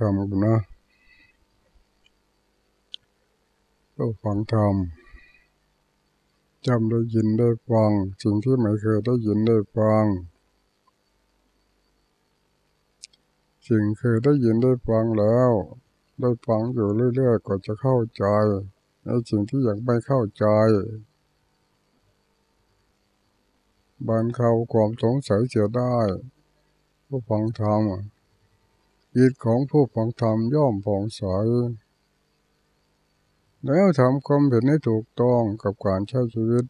ธรรมกันนะผู้ฟังธรรมจำได้ยินได้ฟัง สิ่งที่ไม่เคยได้ยินได้ฟัง สิ่งเคยได้ยินได้ฟังแล้ว ได้ฟังอยู่เรื่อยๆก็จะเข้าใจในสิ่งที่ยังไม่เข้าใจบานเขาความสงสัยเสียได้ผู้ฟังธรรม จิตของผู้ฟังธรรมย่อมผ่องใสแล้วทำความเห็นให้ถูกต้องกับการใช้ชีวิต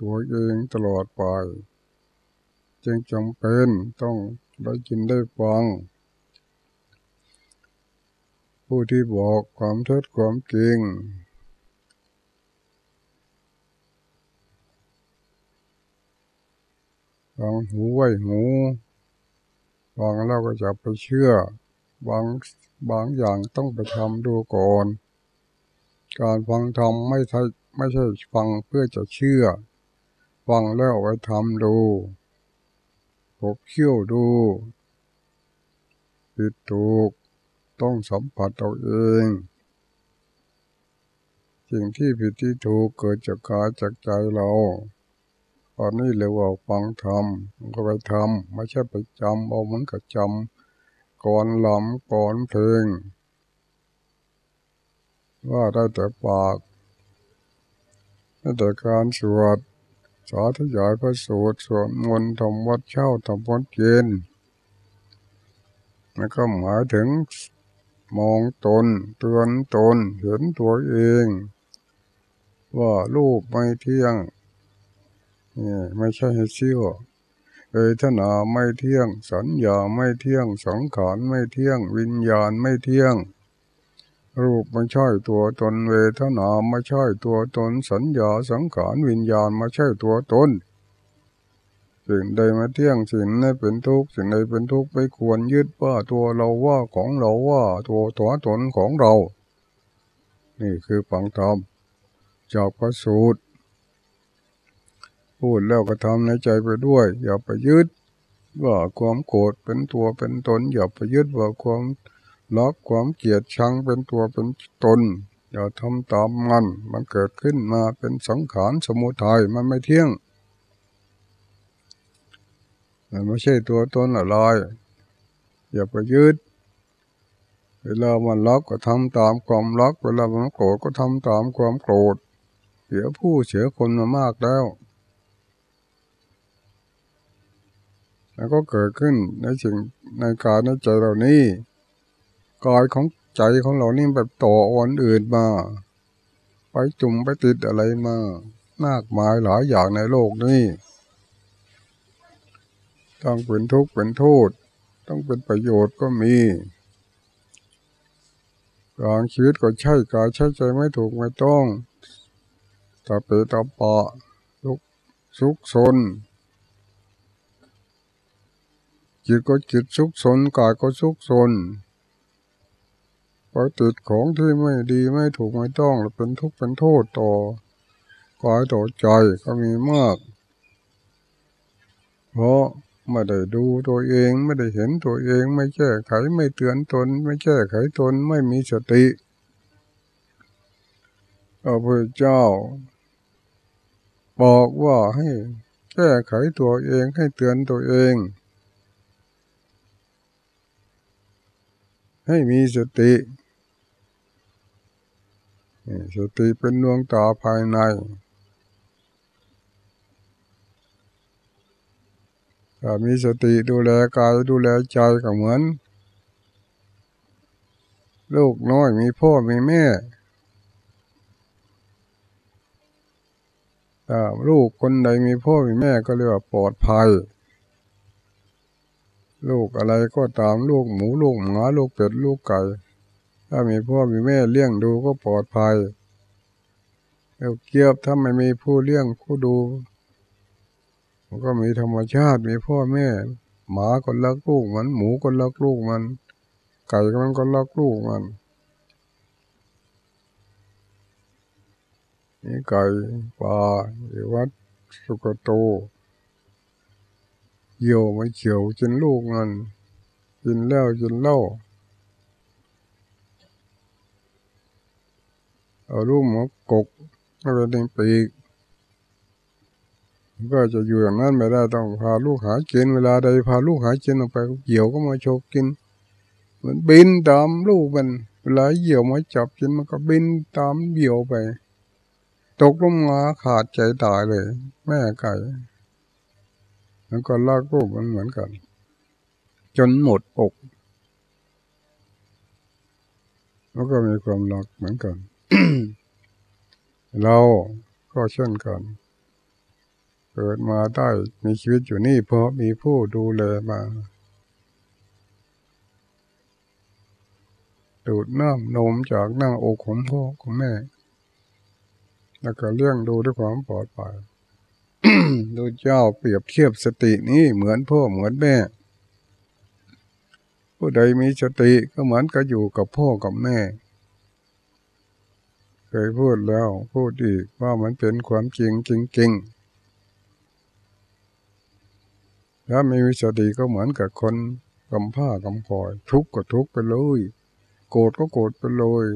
ตัวเองตลอดไป จึงจำเป็นต้องได้กินได้ฟัง ผู้ที่บอกความเท็จความจริงฟังหูไว้หู ฟังแล้วก็จะไปเชื่อบางบางอย่างต้องไปทำดูก่อน การฟังทำไม่ใช่ไม่ใช่ฟังเพื่อจะเชื่อ ฟังแล้วไปทำดูพบเคี่ยวดูผิดถูกต้องสัมผัสตัวเอง สิ่งที่ผิดที่ถูกเกิดจากกายจากใจเรา อนนี้เรียกว่าฟังธรรมก็ไปทำไม่ใช่ไปจำเอาเหมือนกับจำก่อนหลำก่อนเพลง ว่าได้แต่ปากได้แต่การสวดสาธยายพระสูตรสวดมนต์ทำวัดเช่าทำวัดเย็นแล้วก็หมายถึงมองตนเตือนตนเห็นตัวเอง ว่ารูปไม่เที่ยง ไม่ใช่ให้เชื่อเอทนาไม่เที่ยง สัญญาไม่เที่ยง สังขารไม่เที่ยง วิญญาณไม่เที่ยง รูปไม่ใช่ตัวตนเวทนาไม่ใช่ตัวตน สัญญาสังขารวิญญาณไม่ใช่ตัวตนสิ่งใดมาเที่ยงสิ่งนั้นเป็นทุกข์สิ่งใดเป็นทุกข์ไม่ควรยึดว่าตัวเราว่าของเราว่าตัวตัวตนของเรา นี่คือฝังธรรมจากพระสูตร พูดแล้วก็ทำในใจไปด้วย อย่าไปยึด ว่าความโกรธเป็นตัวเป็นตน อย่าไปยึดว่าความรักความเกลียดชังเป็นตัวเป็นตน อย่าทำตามมัน มันเกิดขึ้นมาเป็นสังขารสมุทัยมันไม่เที่ยงมันไม่ใช่ตัวตนอะไรอย่าไปยึด เวลามันรักก็ทำตามความรัก เวลามันโกรธก็ทำตามความโกรธ เสียผู้เสียคนมามากแล้ว แล้วก็เกิดขึ้นในสิ่งในกายในใจเรานี้กายของใจของเรานี่แบบต่อวันอื่นมา ไปจุ่มไปติดอะไรมามากมายหลายอย่างในโลกนี้ต้องเป็นทุกข์เป็นโทษ ต้องเป็นประโยชน์ก็มีกลางชีวิตก็ใช่กายใช่ใจไม่ถูกไม่ต้องตาเปตาปะลุกสุกซน จิตก็จิตสุกสนกายก็สุกสนไปติดของที่ไม่ดีไม่ถูกไม่ต้องแล้วเป็นทุกข์เป็นโทษต่อกายต่อใจก็มีมาก เพราะไม่ได้ดูตัวเองไม่ได้เห็นตัวเองไม่แก้ไขไม่เตือนตน ไม่แก้ไขตนไม่มีสติพระพุทธเจ้า บอกว่าให้แก้ไขตัวเองให้เตือนตัวเอง ให้มีสติสติเป็นดวงตาภายใน ถ้ามีสติดูแลกายดูแลใจก็เหมือน ลูกน้อยมีพ่อมีแม่ถ้าลูกคนใดมีพ่อมีแม่ก็เรียกว่าปลอดภัย ลูกอะไรก็ตามลูกหมูลูกหมาลูกเป็ดลูกไก่ ถ้ามีพ่อมีแม่เลี้ยงดูก็ปลอดภัยแล้วเกียบถ้าไม่มีผู้เลี้ยงผู้ดูมันก็มีธรรมชาติมีพ่อแม่ หมาก็รักลูกมัน หมูก็รักลูกมัน ไก่มันก็รักลูกมันนี่ไก่ปลาวัดสุกโต เหี่ยวมันเขียวกินลูกนั่นกินแล้วกินเล่าเอาลูกมากกไม่เป็นปีกก็จะอยู่อย่างนั้นไม่ได้ต้องพาลูกหากินเวลาใดพาลูกหากินออกไปเหี่ยวก็มาโชกกิน มันบินตามลูกมันเวลาเหี่ยวมาจับกินมันก็บินตามเหี่ยวไป ตกลงมาขาดใจตายเลย แม่ไก่ แล้วก็ลากลูกมันเหมือนกัน จนหมดอก แล้วก็มีความรักเหมือนกัน เราก็เช่นกัน เกิดมาได้มีชีวิตอยู่นี่ เพราะมีผู้ดูแลมาดูดน้ำนมจากหน้าอกของพ่อของแม่ แล้วก็เลี้ยงดูด้วยความปลอดภัย ดูเจ้าเปรียบเทียบสตินี้เหมือนพ่อเหมือนแม่ ผู้ใดมีสติก็เหมือนกับอยู่กับพ่อกับแม่ เคยพูดแล้วพูดอีกว่ามันเป็นความจริงจริงๆถ้าไม่มีสติก็เหมือนกับคนกำผ้ากำพอย ทุกข์ก็ทุกข์ไปเลยโกรธก็โกรธไปเลย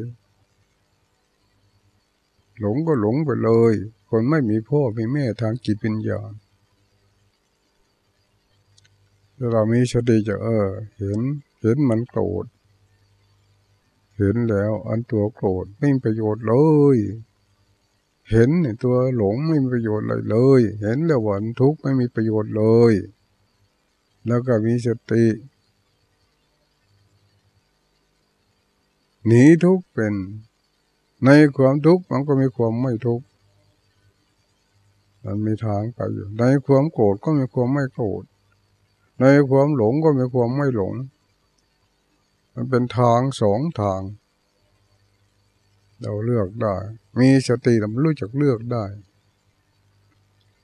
หลงก็หลงไปเลย คนไม่มีพ่อมีแม่ทางจิตวิญญาณเรามีสติจะเออ เห็นเห็นมันโกรธเห็นแล้วอันตัวโกรธไม่มีประโยชน์เลย เห็นตัวหลงไม่มีประโยชน์อะไรเลย เห็นแล้ววันทุกข์ไม่มีประโยชน์เลย แล้วก็มีสติหนีทุกข์เป็น ในความทุกข์มันก็มีความไม่ทุกข์ มันมีทางไปอยู่ ในความโกรธก็มีความไม่โกรธ ในความหลงก็มีความไม่หลง มันเป็นทางสองทาง เราเลือกได้ มีสติเรารู้จักเลือกได้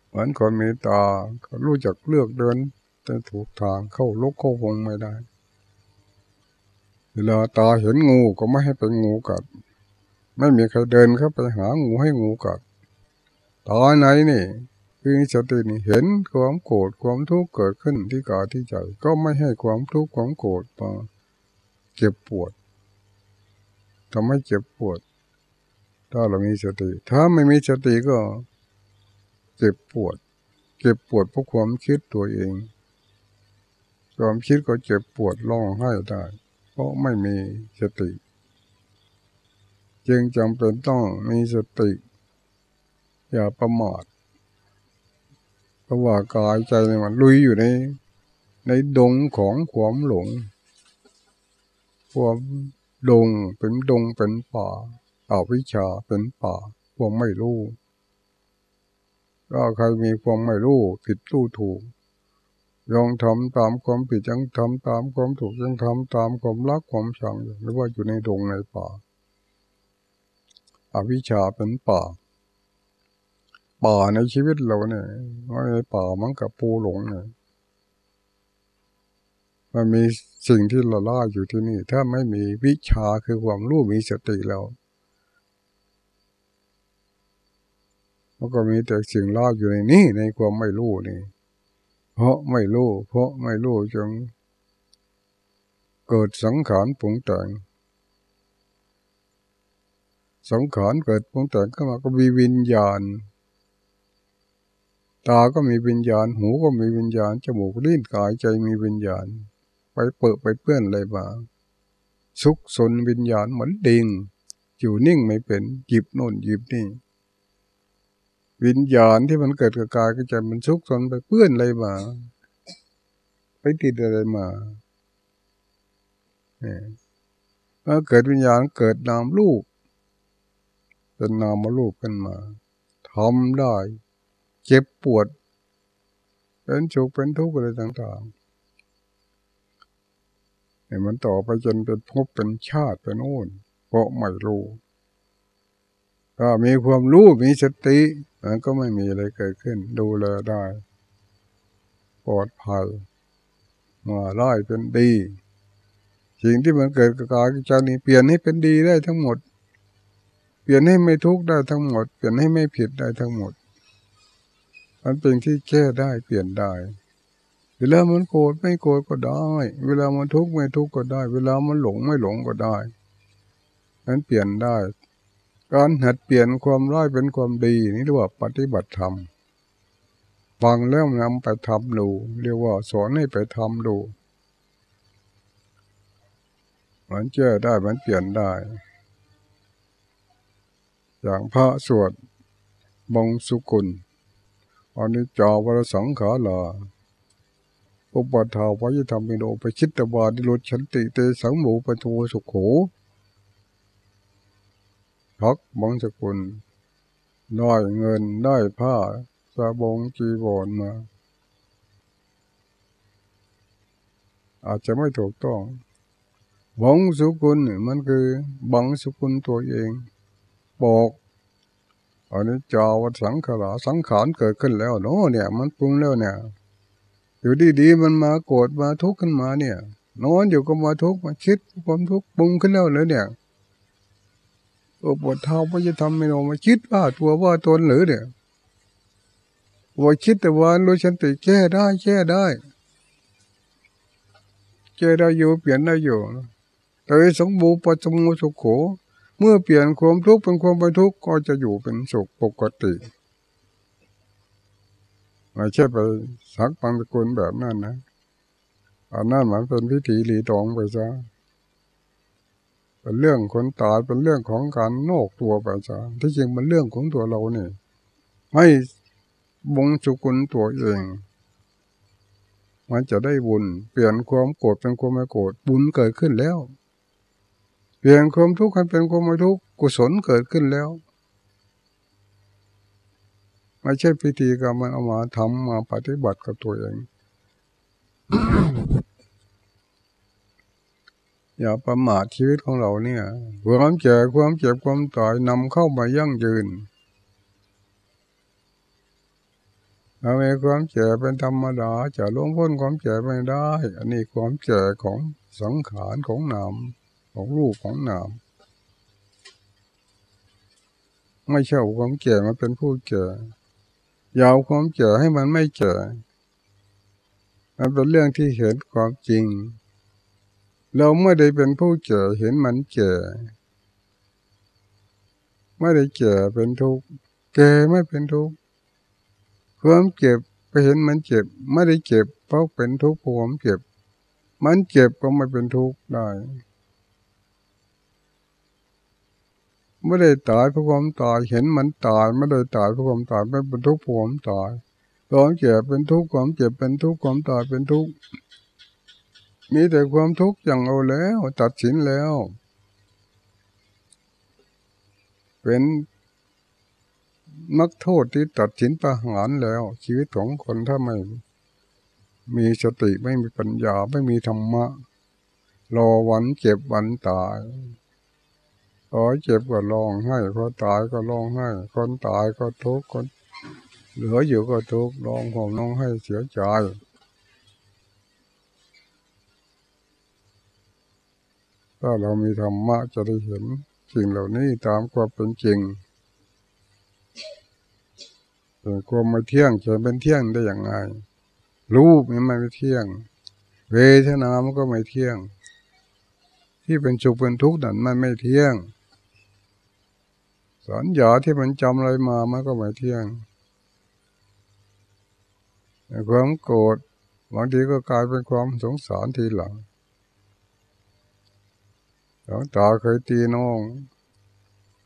เหมือนคนมีตาเขารู้จักเลือกเดินแต่ถูกทางเข้าลกเข้าวงไม่ได้เวลาตาเห็นงูก็ไม่ให้เป็นงูกัด ไม่มีใครเดินเข้าไปหางูให้งูกัด ตอนไหนนี่คือสตินี่เห็นความโกรธความทุกข์เกิดขึ้นที่กายที่ใจ ก็ไม่ให้ความทุกข์ความโกรธมาเจ็บปวดทำให้เจ็บปวด ถ้าเรามีสติ ถ้าไม่มีสติก็เจ็บปวด เจ็บปวดเพราะความคิดตัวเอง ความคิดก็เจ็บปวดร้องไห้ได้ เพราะไม่มีสติ จึงจำเป็นต้องมีสติ อย่าประมาทเพราะว่ากายใจมันลุยอยู่ใน ในดงของความหลง ความดงเป็นดงเป็นป่าอาวิชาเป็นป่าความไม่รู้ถ้าใครมีความไม่รู้ผิดรู้ถูกยังทำตามความผิดยังทำตามความถูกยังทำตามความรักความชังหรือว่าอยู่ในดงในป่าอาวิชชาเป็นป่า ป่าในชีวิตเราเนี่ยว่าในป่ามันกับปูหลงเนี่ยมันมีสิ่งที่ละล่าอยู่ที่นี่ ถ้าไม่มีวิชาคือความรู้มีสติแล้วมันก็มีแต่สิ่งล่าอยู่ในนี้ในความไม่รู้นี่ เพราะไม่รู้ เพราะไม่รู้จึงเกิดสังขารปุงแต่งสังขารเกิดปุงแต่งขึ้นมาก็มีวิญญาณ ตาก็มีวิญญาณ หูก็มีวิญญาณ จมูกลิ้นกายใจมีวิญญาณ ไปเปิดไปเปื้อนอะไรบ้างสุกสนวิญญาณเหมือนดิงอยู่นิ่งไม่เป็นหยิบโน่นหยิบนี่ วิญญาณที่มันเกิดกับกายก็จมันสุกสนไปเปื้อนอะไรมาไปติดอะไรมาเนี่ยเมื่อเกิดวิญญาณเกิดนามลูกเป็นนามลูกขึ้นมาทำได้ เจ็บปวด เป็นฉุกเป็นทุกข์อะไรต่างๆเนี่ยมันต่อไปจนเป็นพบเป็นชาติเป็นโน่นเพราะไม่รู้ถ้ามีความรู้มีสติมันก็ไม่มีอะไรเกิดขึ้น ดูแลได้ปลอดภัยมาไล่เป็นดี สิ่งที่มันเกิดกับกายกับใจนี้เปลี่ยนให้เป็นดีได้ทั้งหมด เปลี่ยนให้ไม่ทุกข์ได้ทั้งหมด เปลี่ยนให้ไม่ผิดได้ทั้งหมด มันเป็นที่แก้ได้เปลี่ยนได้ เวลามันโกรธไม่โกรธก็ได้ เวลามันทุกข์ไม่ทุกข์ก็ได้ เวลามันหลงไม่หลงก็ได้นั้นเปลี่ยนได้ การหัดเปลี่ยนความร้ายเป็นความดีนี่เรียกว่าปฏิบัติธรรมฟังแล้วนำไปทำดูเรียกว่าสอนให้ไปทำดูมันเจอได้มันเปลี่ยนได้ อย่างพระสวดบงสุกุล อันนี้จาวรสังขาลาอุปทาวายธรรมิโนไปชิตตบาดิรุชันติเตสังหมูปทูสุขโขพักบังสกุลได้เงินได้ผ้าสาบงจีบอนมา อาจจะไม่ถูกต้องบังสุกุลมันคือบังสุกุลตัวเอง บอก อันนี้จาวัสังขารสังขารเกิดขึ้นแล้วเนาะเนี่ย มันปรุงแล้วเนี่ย อยู่ดีๆมันมาโกรธมาทุกข์ขึ้นมาเนี่ย นอนอยู่ก็มาทุกข์มาคิดความทุกข์ปรุงขึ้นแล้วเลยเนี่ยโอ้ปวดเท้าไม่จะทำไม่ลงมาคิดว่าตัวว่าตนหรือเนี่ยว่าคิดแต่ว่ารู้ฉันติแก้ได้แก้ได้แก้ได้อยู่เปลี่ยนได้อยู่แต่สมบูรณ์ปัจจุบันสุขโข เมื่อเปลี่ยนความทุกข์เป็นความไม่ทุกข์ก็จะอยู่เป็นสุขปกติไม่ใช่ไปสักปังตะกุลแบบนั้นนะอันนั้นมันเป็นพิธีหลีตองไปซะเป็นเรื่องคนตายเป็นเรื่องของการโนกตัวไปซะที่จริงมันเรื่องของตัวเราเนี่ยให้บงสุกุลตัวเอง มันจะได้บุญ เปลี่ยนความโกรธเป็นความไม่โกรธบุญเกิดขึ้นแล้ว เปลี่ยนความทุกข์ให้เป็นความไม่ทุกข์กุศลเกิดขึ้นแล้วไม่ใช่พิธีกรรมมันเอามาทำมาปฏิบัติกับตัวเอง อย่าประมาทชีวิตของเราเนี่ยความเจ็บความเจ็บความตายนำเข้ามายั่งยืนเรามีความเจ็บเป็นธรรมดาจะล่วงพ้นความเจ็บไม่ได้ อันนี้ความเจ็บของสังขารของนาม ของรูปของนาม ไม่ใช่ความเก่มันเป็นผู้เก่ยาวความเก่ให้มันไม่เก่มันเป็นเรื่องที่เห็นความจริง เราไม่ได้เป็นผู้เก่เห็นมันเก่ไม่ได้เก่เป็นทุกข์เก่ไม่เป็นทุกข์ความเจ็บไปเห็นมันเจ็บ ไม่ได้เจ็บเพราะเป็นทุกข์ผมเจ็บ มันเจ็บก็ไม่เป็นทุกข์ได้ ไม่ได้ตายเพราะความตายเห็นมันตายไม่ได้ตายเพราะความตายไม่เป็นทุกข์ผมตายความเจ็บเป็นทุกข์ความเจ็บเป็นทุกข์ความตายเป็นทุกข์มีแต่ความทุกข์อย่างเอาแล้ว ตัดสินแล้ว เป็นนักโทษที่ตัดสินประหารแล้ว ชีวิตของคนถ้าไม่ มีสติไม่มีปัญญาไม่มีธรรมะ รอวันเจ็บวันตาย พอเจ็บก็ร้องให้พอตายก็ร้องให้ คนตายก็ทุกข์คนเหลืออยู่ก็ทุกข์ร้องห่มร้องให้เสียใจถ้าเรามีธรรมะจะได้เห็นสิ่งเหล่านี้ตามความเป็นจริงแต่ความไม่เที่ยงจะเป็นเที่ยงได้อย่างไรรูปมันไม่เที่ยง เวทนามันก็ไม่เที่ยง ที่เป็นสุขเป็นทุกข์นั่นมันไม่เที่ยง สัญญาที่มันจำอะไรมามันก็ไม่เที่ยงความโกรธบางทีก็กลายเป็นความสงสารทีหลังหลวงตาเคยตีน้อง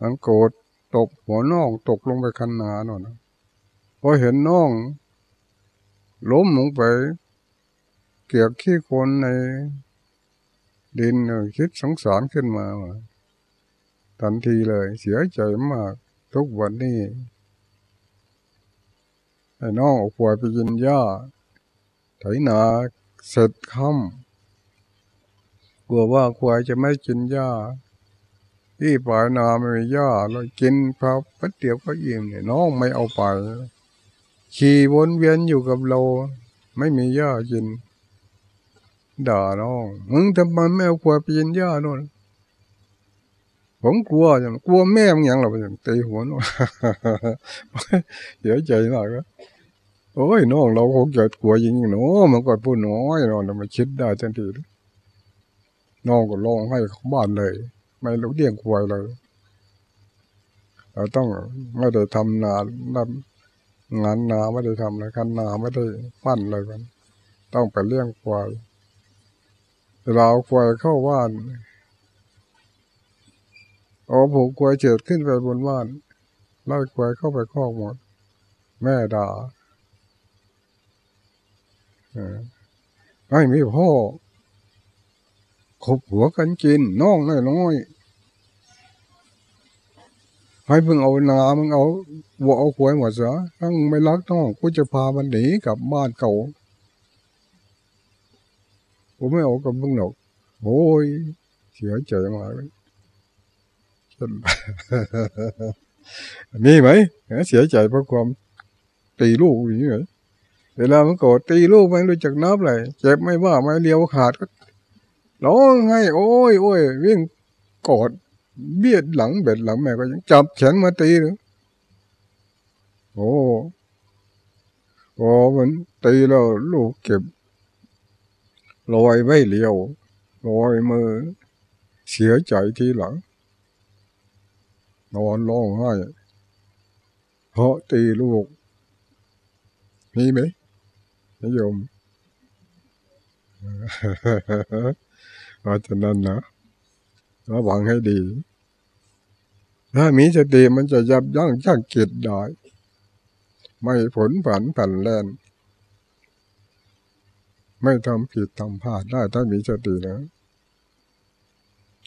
มันโกรธตกหัวน้องตกลงไปคันนาหน่อยพอเห็นน้องล้มลงไป เกี่ยวขี้คนในดินคิดสงสารขึ้นมา ทันทีเลย เสียใจมาก ทุกวันนี้ไอ้น้องออกวายไปกินหญ้าไถนาเสร็จค่ำกลัวว่าควายจะไม่กินหญ้าที่ปลายนาไม่มีหญ้าเรากินพอปัดเดียวก็อิ่มเนี่ยน้องไม่เอาไป ขี่วนเวียนอยู่กับเรา ไม่มีหญ้ากิน ด่าน้อง มึงทำไมไม่เอาควายไปกินหญ้าโน่น ผมกลัวอย่างกลัวแม่มึงอย่างเราไปตีหัวน้องเสียใจมากครับโอ้ยน้องเราคงจะกลัวยิงเนาะมันก็พูดน้อยเราแต่มาคิดได้ทันทีน้องก็ร้องให้เขาบ้านเลย ไม่รู้เลี้ยงควายเลยเราต้องไม่ได้ทำนานงานนาไม่ได้ทำอะไรกันนาไม่ได้ปั้นอะไรกัน ต้องไปเลี้ยงควายเราควายเข้าบ้าน เอาผูกควายเจิดขึ้นไปบนบ้านไล่ควายเข้าไปคอกหมด แม่ด่าไม่มีพ่อขบหัวกันกินน้องน้อยให้เพิ่งเอานามึงเอาวัวเอาควายหมดซะถ้ามึงไม่รักน้องกูจะพามันหนีกลับบ้านเก่าผมไม่เอากับมึงหรอกโอ้ยเสียใจมากเลย มีไหมเสียใจเพราะความตีลูกอย่างนี้เหรอเวลามันโกรธตีลูกไม่รู้จักนับเลยเจ็บไม่ว่าไม่เลี้ยวขาดก็ร้องให้โอ้ยโอ้ยวิ่งกอดเบียดหลังเบ็ดหลังแม่ก็ยังจับแขนมาตีเลยโอ้โอ้มันตีแล้วลูกเก็บลอยไม่เลี้ยวลอยมือ เสียใจทีหลัง นอนร้องไห้เพราะตีลูก มีไหมนิยมเพราะฉะนั้นนะระวังให้ดี ถ้ามีสติมันจะยับยั้งชั่งกิจได้ ไม่ผลผันผันแลนไม่ทำผิดทำพลาดได้ถ้ามีสตินะ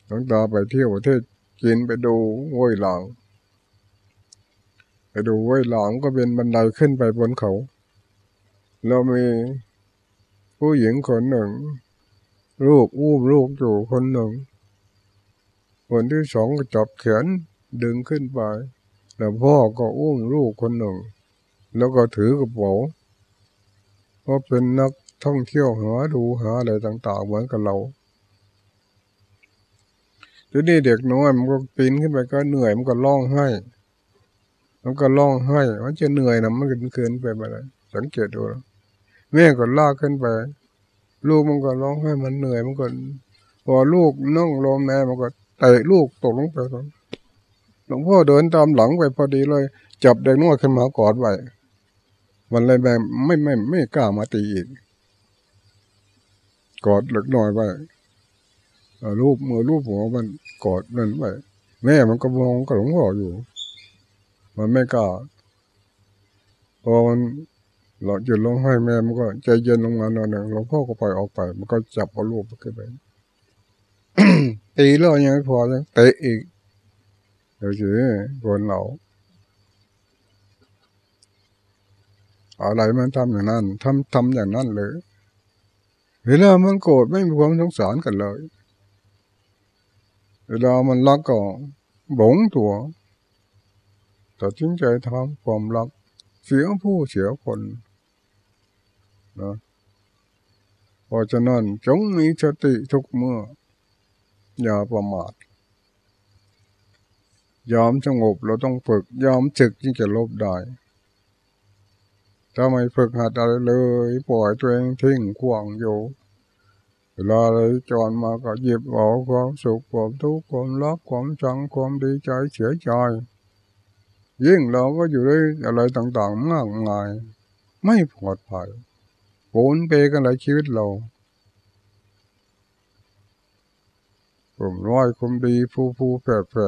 หลวงตาไปเที่ยวประเทศ กินไปดูห้วยหลางไปดูห้วยหลางก็เป็นบันไดขึ้นไปบนเขา เรามีผู้หญิงคนหนึ่ง ลูกอู้ลูกอยู่คนหนึ่งคนที่สองก็จับแขนดึงขึ้นไป แล้วพ่อก็อุ้มลูกคนหนึ่ง แล้วก็ถือกระเป๋าเพราะเป็นนักท่องเที่ยวหาดูหาอะไรต่าง ๆ เหมือนกับเรา ทีนี้เด็กน้อยมันก็ปีนขึ้นไปก็เหนื่อยมันก็ร้องไห้ มันก็ร้องไห้มันจะเหนื่อยนะมันก็เกินไปไปเลยสังเกตดูแม่ก็ลากขึ้นไป ลูกมันก็ร้องไห้มันเหนื่อยมันก็พอลูกนั่งลมแม่มันก็เตะลูกตกลงไปก่อนหลวงพ่อเดินตามหลังไปพอดีเลย จับเด็กน้อยขึ้นมากอดไว้วันเลยแบบไม่ไม่ไม่กล้ามาตีอีกกอดเล็กน้อยไว้ รูปมือรูปหัวมันกอดนั่นไว้แม่มันก็มองกับหลงพ่ออยู่ มันไม่กล้าพอมันหลังจุดลงให้แม่มันก็ใจเย็นลงมาหน่อยหนึ่งหลวงพ่อก็ปล่อยออกไป มันก็จับเอาลูกไปขึ้นไปตีแล้วยังไม่พอยังเตะอีกเดี๋ยวสิคนเราอะไรมันทำอย่างนั้นทำทำอย่างนั้นเลยเวลามันโกรธไม่มีความสงสารกันเลย เวลามันรักก็บงตัวตัดสินใจทำความรัก เสียผู้เสียคนนะเพราะฉะนั้นจงมีสติทุกเมื่อ อย่าประมาทยอมสงบเราต้องฝึกยอมจึกจึงจะลบได้ถ้าไม่ฝึกหัดอะไรเลย ปล่อยตัวเองทิ้งขวางอยู่ ลาอะไรจอนมาก็หยิบเอาความสุขความทุกข์ความรักความชังความดีใจเสียใจยิ่งเราก็อยู่ด้วยอะไรต่างๆ มากมาย ไม่ปลอดภัยโผนเปกันหลายชีวิตเราผมร้อยคมดีผู้ผู้แผลแผล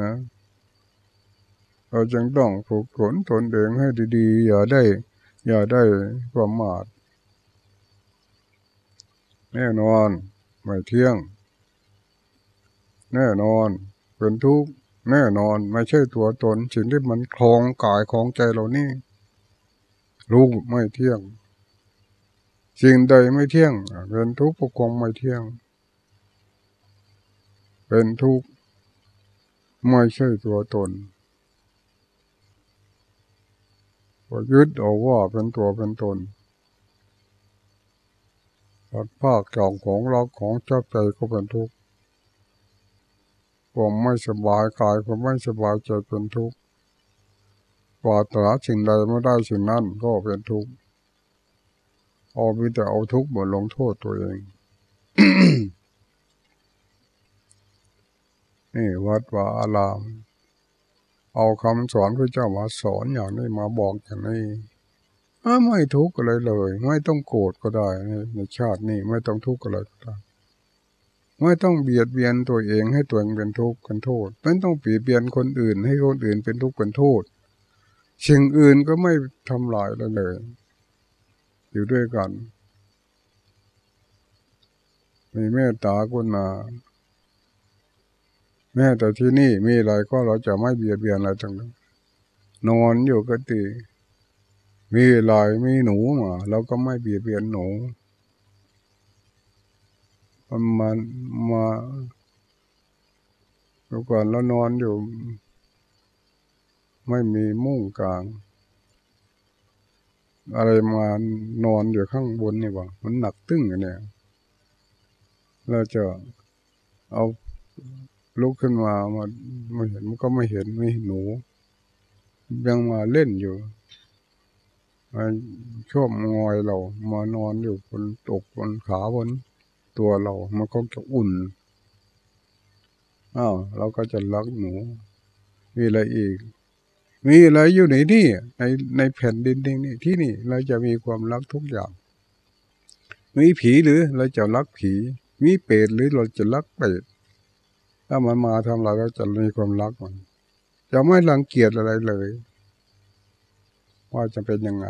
นะ เราจึงต้องฝึกฝนตนเองให้ดีๆ อย่าได้ อย่าได้ประมาท แน่นอนไม่เที่ยง แน่นอนเป็นทุกข์แน่นอนไม่ใช่ตัวตนสิ่งที่มันคลองกายคลองใจเรานี่รู้ไม่เที่ยง สิ่งใดไม่เที่ยง เป็นทุกข์ปกครองไม่เที่ยง เป็นทุกข์ไม่ใช่ตัวตนก็ยึดเอาว่าเป็นตัวเป็นตน ปัดภาคจองของรักของชอบใจก็เป็นทุกข์ความไม่สบายกายความไม่สบายใจเป็นทุกข์ปราตราสิ่งใดไม่ได้สิ่งนั้นก็เป็นทุกข์เอาไปแต่เอาทุกข์มาลงโทษตัวเองนี่วัดว่าอาราม เอาคำสอนพระเจ้ามาสอนอย่างนี้มาบอกอย่างนี้ ไม่ทุกข์อะไรเลย ไม่ต้องโกรธก็ได้ในชาตินี้ไม่ต้องทุกข์อะไรก็ได้ไม่ต้องเบียดเบียนตัวเองให้ตัวเองเป็นทุกข์เป็นโทษไม่ต้องเบีเบียนคนอื่น ให้คนอื่นเป็นทุกข์เป็นโทษสิ่งอื่นก็ไม่ทำลายเลยเลย อยู่ด้วยกันมีเมตตากุณาแม้แต่ที่นี่มีอะไรก็เราจะไม่เบียดเบียนอะไรทั้งนั้นนอนอยู่ก็ตี มีลายมีหนูมาเราก็ไม่เบียดเบียนหนูมันมามาเมื่อก่อนเรานอนอยู่ ไม่มีมุ้งกลาง อะไรมานอนอยู่ข้างบนนี่วะมันหนักตึ้งเนี่ยเราจะเอาลุกขึ้นมามาไม่เห็นมันก็ไม่เห็นไม่หนู ยังมาเล่นอยู่ มาชอบงอยเรา มานอนอยู่บนตกบนขาบนตัวเรา มันก็จะอุ่นอ้าวเราก็จะรักหนู มีอะไรอีก มีอะไรอยู่ในนี่ ในในแผ่นดินนี่ที่นี่ เราจะมีความรักทุกอย่าง มีผีหรือเราจะรักผี มีเปรตหรือเราจะรักเปรตถ้ามันมาทำเราเราจะมีความรักมันจะไม่รังเกียจอะไรเลย ว่าจะเป็นยังไง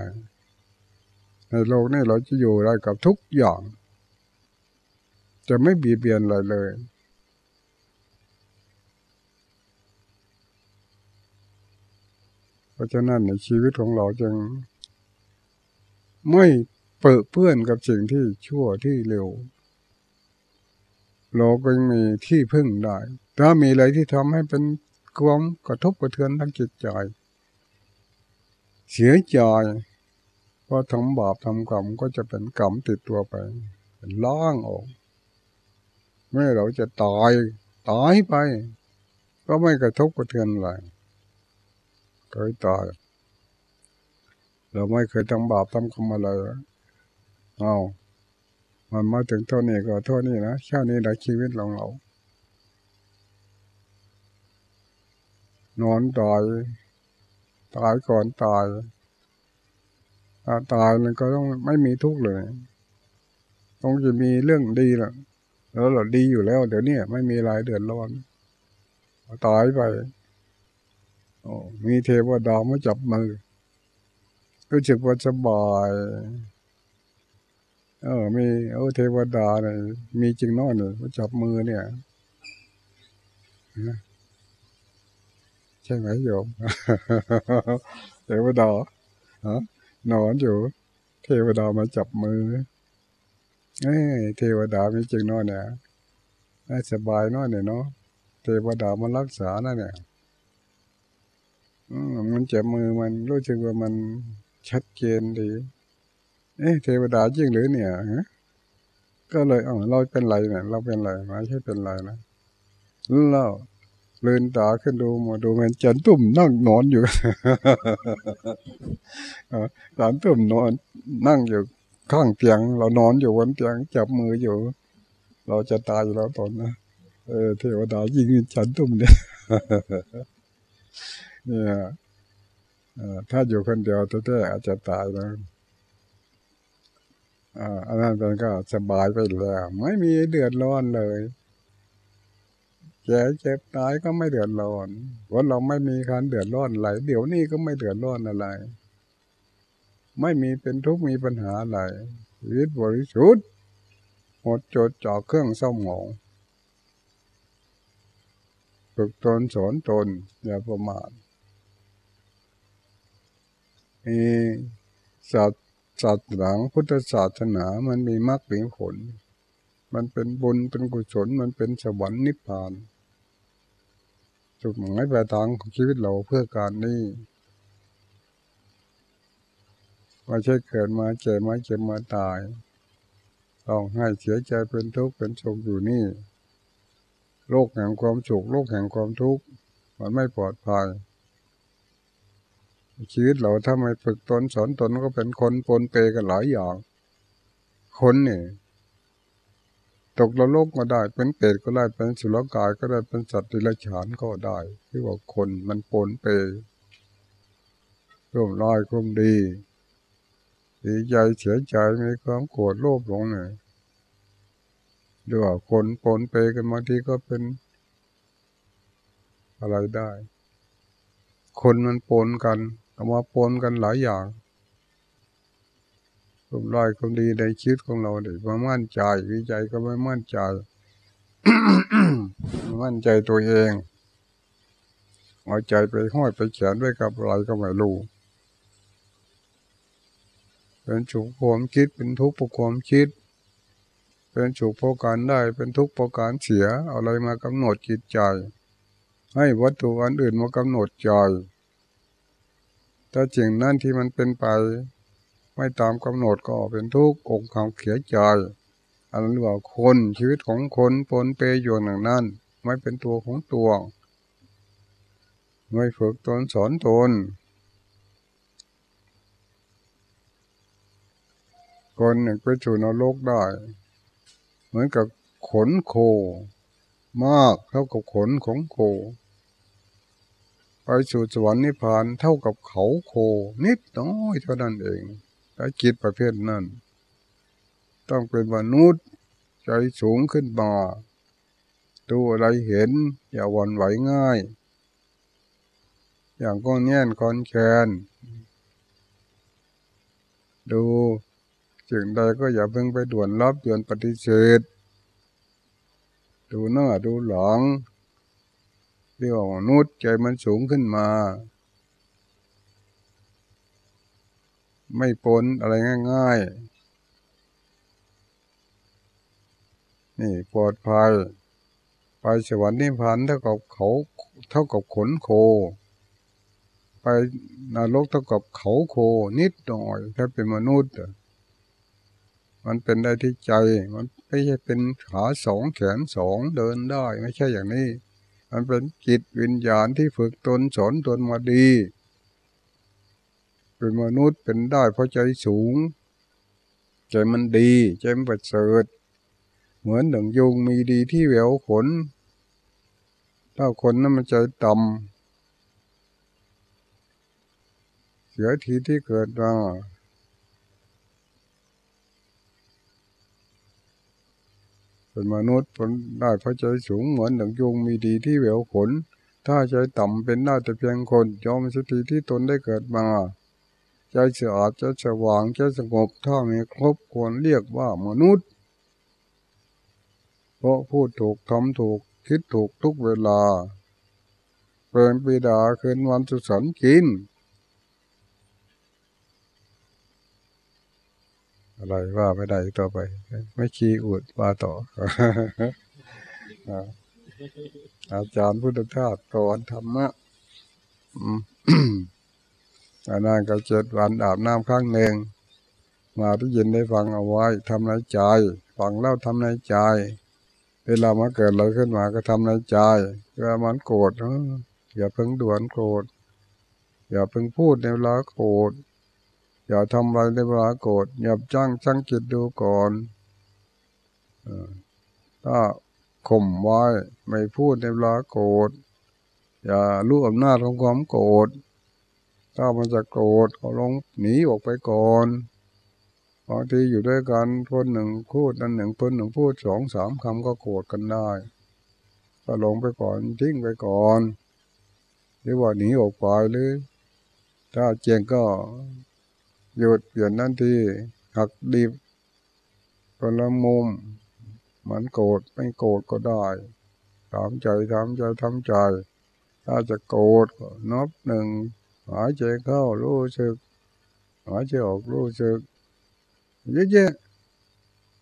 ในโลกนี้เราจะอยู่ได้กับทุกอย่าง จะไม่บีบเบียนอะไรเลย เพราะฉะนั้นในชีวิตของเราจึง ไม่เปิดเพื่อนกับสิ่งที่ชั่วที่เร็วเราก็ยังมีที่พึ่งได้ ถ้ามีอะไรที่ทำให้เป็นความกระทบกระเทือนทางจิตใจ เสียใจเพราะทำบาปทำกรรมก็จะเป็นกรรมติดตัวไป เป็นล่างออกเมื่อเราจะตายตายไป ก็ไม่กระทบกระเทือนอะไรเคยตายเราไม่เคยทำบาปทำกรรมอะไรเอามันมาถึงเท่านี้ก็เท่านี้นะชาตินี้ได้ชีวิตของเรา นอนตาย ตายก่อนตายถ้าตายมันก็ต้องไม่มีทุกข์เลยต้องจะมีเรื่องดีละแล้วเราดีอยู่แล้ว เดี๋ยวนี้ไม่มีอะไรเดือดร้อนตายไปโอ้มีเทวดามาจับมือรู้สึกว่าสบายเออ มีเออเทวดาเนี่ยมีจริงน้อยเนี่ยจับมือเนี่ย ช่ไหมโยมเทวดาฮะนอนอยู่ เทวดามาจับมือเอ้เทวดามีจริงน้อเนี่ยสบายน้อเนี่ยเนาะเทวดามารักษานั่นเนี่ยมันจับมือมันรู้สึกว่ามันชัดเจนดี เอ๊ะเทวดาจริงหรือเนี่ยก็เลยอ๋อเราเป็นไรเนี่ยเราเป็นไรไม่ใช่เป็นไรนะเรา เลืนตาขึ้นดูมาดูมันจันตุ่มนั่งนอนอยู่จันตุ่มนอนนั่งอยู่ข้างเตียง เรานอนอยู่บนเตียงจับมืออยู่ เราจะตายอยู่แล้วตอนนะเออเทวดายิงจันตุ่มเนี่ยเนี่ยถ้าอยู่คนเดียวตัวๆอาจจะตายแล้วอันนั้นเป็นก็สบายไปแล้ว ไม่มีเดือดร้อนเลย แก่เจ็บตายก็ไม่เดือดร้อนว่าเราไม่มีการเดือดร้อนอะไรเดี๋ยวนี้ก็ไม่เดือดร้อนอะไร ไม่มีเป็นทุกข์มีปัญหาอะไรชีวิตบริสุทธิ์หมดจดจ่อเครื่องเศร้าหมองฝึกตนสอนตนอย่าประมาทมีสัตศาสนาพุทธศาสนามันมีมรรคมีผล มันเป็นบุญเป็นกุศลมันเป็นสวรรค์นิพพาน จุดหมายปลายทางของชีวิตเราเพื่อการนี้ไม่ใช่เกิดมาเจ็บมาเจ็บมาตาย ต้องให้เสียใจเป็นทุกข์เป็นสุขอยู่นี่ โลกแห่งความสุขโลกแห่งความทุกข์มันไม่ปลอดภัยชีวิตเราถ้าไม่ฝึกตนสอนตนก็เป็นคนปนเปกันหลายอย่าง คนนี่ ตกนรกก็ได้ เป็นเปรตก็ได้ เป็นสุรกายก็ได้ เป็นสัตว์ดิลฉานก็ได้ที่ว่าคนมันปนเปร่วมร้ายร่วมดีดีใจเสียใจมีความโกรธโลภหลงเนี่ยด้วยว่าคนปนเปกันบางทีก็เป็น อะไรได้ คนมันปนกันเอามาปนกันหลายอย่าง ร่วมร้ายร่วมดีในชีวิตของเราเดี๋ยวมามั่นใจวิจัยก็ไม่มั่นใจ มั่นใจตัวเองเอาใจไปห้อยไปเขียนด้วยกับอะไรก็ไม่รู้เป็นสุขความคิดเป็นทุกข์เพราะความคิด เป็นสุขเพราะการได้เป็นทุกข์เพราะการเสียอะไรมากำหนดจิตใจ ให้วัตถุอันอื่นมากำหนดใจถ้าจริงนั่นที่มันเป็นไป ไม่ตามกำหนดก็เป็นทุกข์อกความเขียใจอันนั้นว่าคนชีวิตของคนปนเปยอยู่หนึ่งนั้น ไม่เป็นตัวของตัว ไม่ฝึกตนสอนตนคนหนึ่งไปสู่นรกได้ เหมือนกับขนโค มากเท่ากับขนของโค ไปสู่สวรรค์นิพพานเท่ากับเขาโค นิดน้อยเท่านั้นเอง ถ้าจิตประเภทนั้น ต้องเป็นมนุษย์ใจสูงขึ้นมาดูอะไรเห็น อย่าวันไหวง่าย อย่างก้อนแง่นก้อนแคนดูสิ่งใดก็อย่าเพิ่งไปด่วนรับด่วนปฏิเสธ ดูหน้าดูหลังเรียกว่ามนุษย์ใจมันสูงขึ้นมา ไม่ปนอะไรง่าย ๆ นี่ปลอดภัย ไปสวรรค์นิพพานเท่ากับเขาเท่ากับขนโค ไปนรกเท่ากับเขาโคนิดหน่อยถ้าเป็นมนุษย์มันเป็นได้ที่ใจ มันไม่ใช่เป็นขาสองแขนสองเดินได้ ไม่ใช่อย่างนี้ มันเป็นจิตวิญญาณที่ฝึกตนสอนตนมาดี เป็นมนุษย์เป็นได้เพราะใจสูง ใจมันดีใจมันประเสริฐเหมือนหนึ่งยุงมีดีที่แววขน ถ้าคนนั้นมันใจต่ำเสียทีที่เกิดมาเป็นมนุษย์ผลได้พระใจสูงเหมือนดังยุงมีดีที่เหวขน ถ้าใจต่ำเป็นได้แต่เพียงคนยอมสติที่ตนได้เกิดมา ใจสะอาดใจสว่างใจสงบถ้ามีครบควรเรียกว่ามนุษย์ เพราะพูดถูกทำถูกคิดถูกทุกเวลาเป็นปีดาคืนวันสุสันกิน อะไรว่าไม่ได้ต่อไป ไม่ขี้อุดว่าต่อ อาจารย์พุทธทาสสอนธรรมะ อานาก็เจ็ดวันอาบน้ำข้างหนึ่ง มาที่ยินได้ฟังเอาไว้ทำในใจ ฟังแล้วทำในใจ เวลามาเกิดอะไรขึ้นมาก็ทำในใจเวลามันโกรธอย่าเพิ่งด่วนโกรธอย่าเพิ่งพูดในเวลาโกรธอย่าทำอะไรในเวลาโกรธอย่าจ้างจังจิตดูก่อนถ้าข่มไว้ไม่พูดในเวลาโกรธอย่ารู้อำนาจของความโกรธ ถ้ามันจะโกรธก็ลงหนีออกไปก่อนบางทีอยู่ด้วยกันคนหนึ่งพูดนั่นหนึ่งคนหนึ่งพูดสองสามคำก็โกรธกันได้ ก็ลงไปก่อนทิ้งไปก่อน หรือว่าหนีออกไปหรือ ถ้าเจงก็หยุดเปลี่ยนนั่นทีหักดีคนละมุมมันโกรธไม่โกรธก็ได้ทำใจทำใจทำใจ ถ้าจะโกรธก็นับหนึ่ง หายใจเข้ารู้สึก หายใจออกรู้สึกเยอะแยะ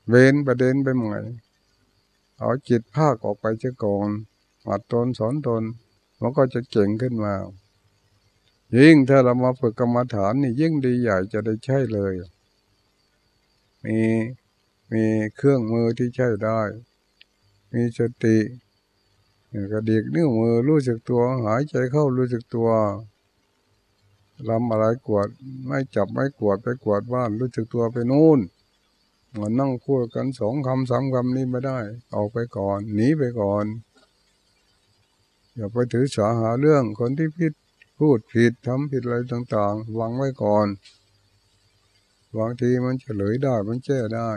เวนประเด็นไปหมดเอาจิตภาคออกไปเจ้าก่อนหัดตนสอนตนมันก็จะเก่งขึ้นมา ยิ่งถ้าเรามาฝึกกรรมฐานนี่ยิ่งดีใหญ่จะได้ใช่เลย มีมีเครื่องมือที่ใช้ได้ มีสติกระดิกนิ้วมือรู้สึกตัว หายใจเข้ารู้สึกตัว ลำอะไรกวดไม่จับไม่กวดไปกวดบ้านรู้สึกตัวไปนู่นมานั่งพูดกันสองคำสามคำนี้ไม่ได้ ออกไปก่อนหนีไปก่อน อย่าไปถือสาหาเรื่องคนที่ผิดพูดผิดทำผิดอะไรต่างๆวางไว้ก่อนบางทีมันเฉลยได้มันแก้ได้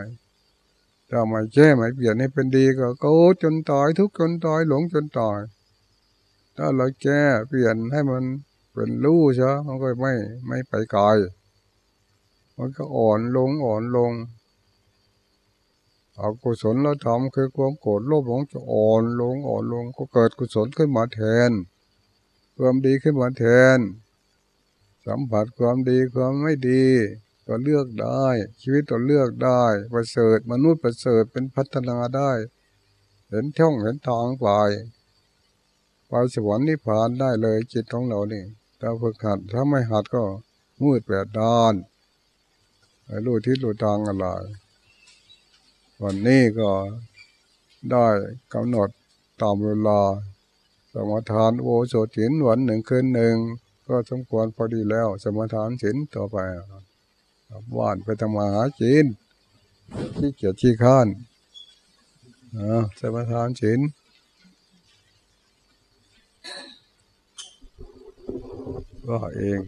ถ้าไม่แก้ไม่เปลี่ยนให้เป็นดีก็โกจนตายทุกจนตายหลงจนตายถ้าเราแก้เปลี่ยนให้มัน เป็นรู้ใช่มันก็ไม่ไม่ไปไกลมันก็อ่อนลงอ่อนลงอกุศลเราทำคือความโกรธโลภหลงจะอ่อนลงอ่อนลงก็เกิดกุศลขึ้นมาแทน ความดีขึ้นมาแทน สัมผัสความดีความไม่ดีก็เลือกได้ ชีวิตเราเลือกได้ประเสริฐมนุษย์ประเสริฐเป็นพัฒนาได้ เห็นช่องเห็นทางไปไปสวรรค์นิพพานได้เลยจิตของเรานี่ ถ้าฝึกหัดถ้าไม่หัดก็มืดแปดด้านไม่รู้ทิศรู้ทางอะไรวันนี้ก็ได้กำหนดตามเวลาสมทานโอโสถินวันหนึ่งคืนหนึ่ง ก็สมควรพอดีแล้ว สมทานศีลต่อไปกลับบ้านไปทำมาหาจินที่เกียจที่ข้านสมทานศี ลก็เอง